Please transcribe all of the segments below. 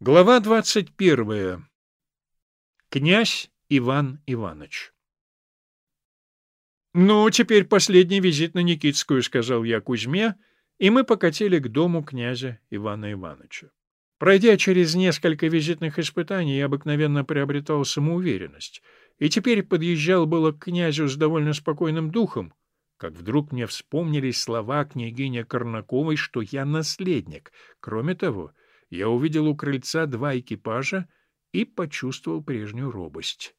Глава двадцать первая. Князь Иван Иванович. «Ну, теперь последний визит на Никитскую», — сказал я Кузьме, и мы покатили к дому князя Ивана Ивановича. Пройдя через несколько визитных испытаний, я обыкновенно приобретал самоуверенность, и теперь подъезжал было к князю с довольно спокойным духом, как вдруг мне вспомнились слова княгини Корнаковой, что я наследник. Кроме того, — я увидел у крыльца два экипажа и почувствовал прежнюю робость.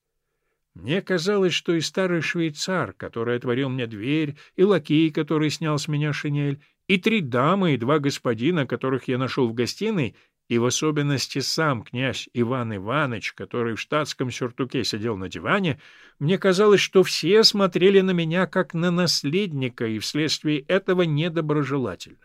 Мне казалось, что и старый швейцар, который отворил мне дверь, и лакей, который снял с меня шинель, и три дамы, и два господина, которых я нашел в гостиной, и в особенности сам князь Иван Иванович, который в штатском сюртуке сидел на диване, мне казалось, что все смотрели на меня как на наследника и вследствие этого недоброжелательно.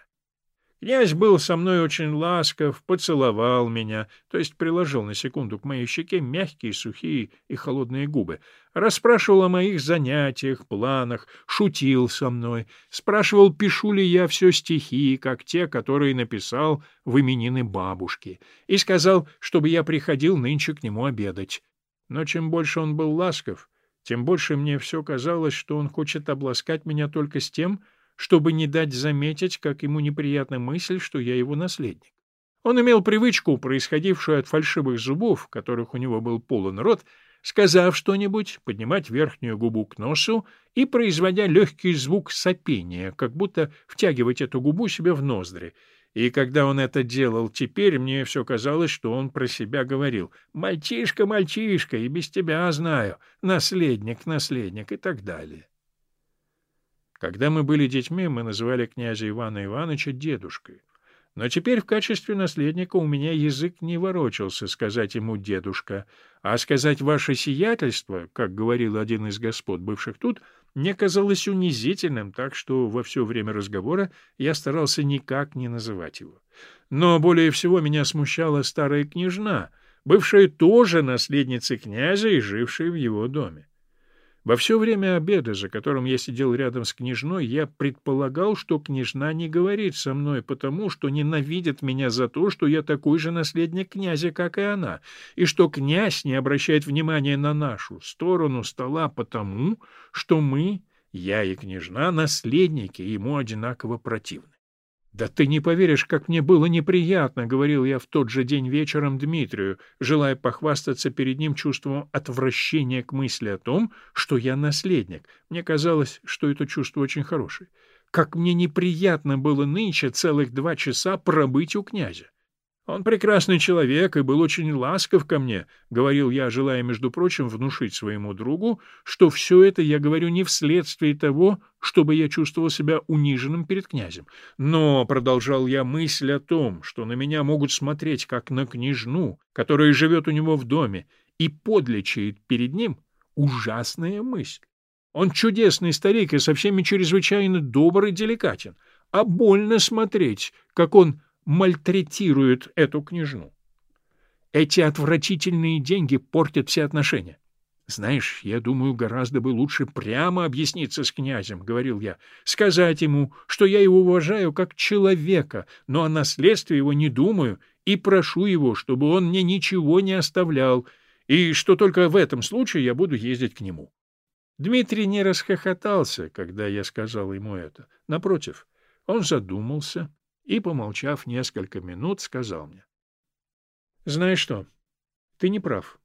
Князь был со мной очень ласков, поцеловал меня, то есть приложил на секунду к моей щеке мягкие, сухие и холодные губы, расспрашивал о моих занятиях, планах, шутил со мной, спрашивал, пишу ли я все стихи, как те, которые написал в именины бабушки, и сказал, чтобы я приходил нынче к нему обедать. Но чем больше он был ласков, тем больше мне все казалось, что он хочет обласкать меня только с тем, чтобы не дать заметить, как ему неприятна мысль, что я его наследник. Он имел привычку, происходившую от фальшивых зубов, которых у него был полон рот, сказав что-нибудь, поднимать верхнюю губу к носу и производя легкий звук сопения, как будто втягивать эту губу себе в ноздри. И когда он это делал теперь, мне все казалось, что он про себя говорил «Мальчишка, мальчишка, и без тебя знаю, наследник, наследник» и так далее. Когда мы были детьми, мы называли князя Ивана Ивановича дедушкой. Но теперь в качестве наследника у меня язык не ворочался сказать ему «дедушка», а сказать «ваше сиятельство», как говорил один из господ, бывших тут, мне казалось унизительным, так что во все время разговора я старался никак не называть его. Но более всего меня смущала старая княжна, бывшая тоже наследницей князя и жившая в его доме. Во все время обеда, за которым я сидел рядом с княжной, я предполагал, что княжна не говорит со мной потому, что ненавидит меня за то, что я такой же наследник князя, как и она, и что князь не обращает внимания на нашу сторону стола потому, что мы, я и княжна, наследники, ему одинаково противны. «Да ты не поверишь, как мне было неприятно», — говорил я в тот же день вечером Дмитрию, желая похвастаться перед ним чувством отвращения к мысли о том, что я наследник. Мне казалось, что это чувство очень хорошее. Как мне неприятно было нынче целых два часа пробыть у князя. Он прекрасный человек и был очень ласков ко мне, — говорил я, желая, между прочим, внушить своему другу, что все это я говорю не вследствие того, чтобы я чувствовал себя униженным перед князем. Но, — продолжал я, — мысль о том, что на меня могут смотреть как на княжну, которая живет у него в доме, и подлечает перед ним, — ужасная мысль. Он чудесный старик и со всеми чрезвычайно добр и деликатен, а больно смотреть, как он мальтретируют эту княжну. Эти отвратительные деньги портят все отношения. Знаешь, я думаю, гораздо бы лучше прямо объясниться с князем, — говорил я, — сказать ему, что я его уважаю как человека, но о наследстве его не думаю, и прошу его, чтобы он мне ничего не оставлял, и что только в этом случае я буду ездить к нему. Дмитрий не расхохотался, когда я сказал ему это. Напротив, он задумался, и, помолчав несколько минут, сказал мне. — Знаешь что, ты не прав.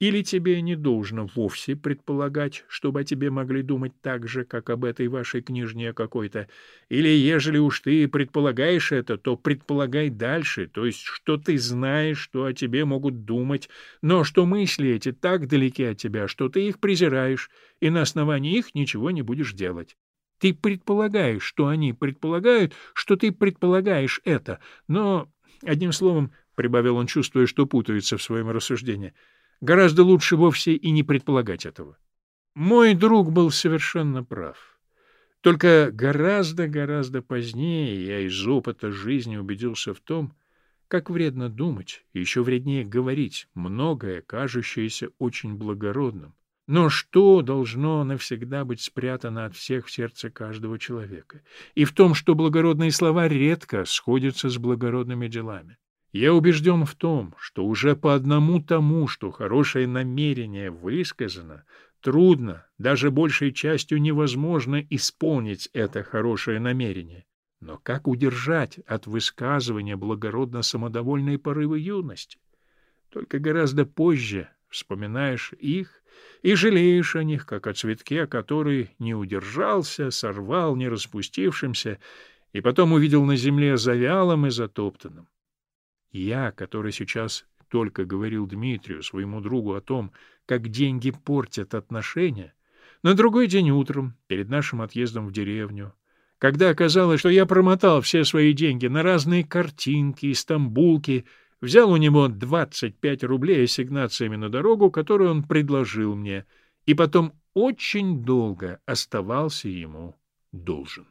Или тебе не должно вовсе предполагать, чтобы о тебе могли думать так же, как об этой вашей княжне какой-то, или, ежели уж ты предполагаешь это, то предполагай дальше, то есть, что ты знаешь, что о тебе могут думать, но что мысли эти так далеки от тебя, что ты их презираешь, и на основании их ничего не будешь делать. Ты предполагаешь, что они предполагают, что ты предполагаешь это, но, одним словом, — прибавил он, чувствуя, что путается в своем рассуждении, — гораздо лучше вовсе и не предполагать этого. Мой друг был совершенно прав. Только гораздо-гораздо позднее я из опыта жизни убедился в том, как вредно думать, и еще вреднее говорить многое, кажущееся очень благородным, но что должно навсегда быть спрятано от всех в сердце каждого человека? И в том, что благородные слова редко сходятся с благородными делами. Я убежден в том, что уже по одному тому, что хорошее намерение высказано, трудно, даже большей частью невозможно исполнить это хорошее намерение. Но как удержать от высказывания благородно-самодовольные порывы юности? Только гораздо позже вспоминаешь их и жалеешь о них, как о цветке, который не удержался, сорвал, не распустившимся, и потом увидел на земле завялым и затоптанным. Я, который сейчас только говорил Дмитрию, своему другу, о том, как деньги портят отношения, на другой день утром, перед нашим отъездом в деревню, когда оказалось, что я промотал все свои деньги на разные картинки и стамбулки, взял у него 25 рублей ассигнациями на дорогу, которую он предложил мне, и потом очень долго оставался ему должен.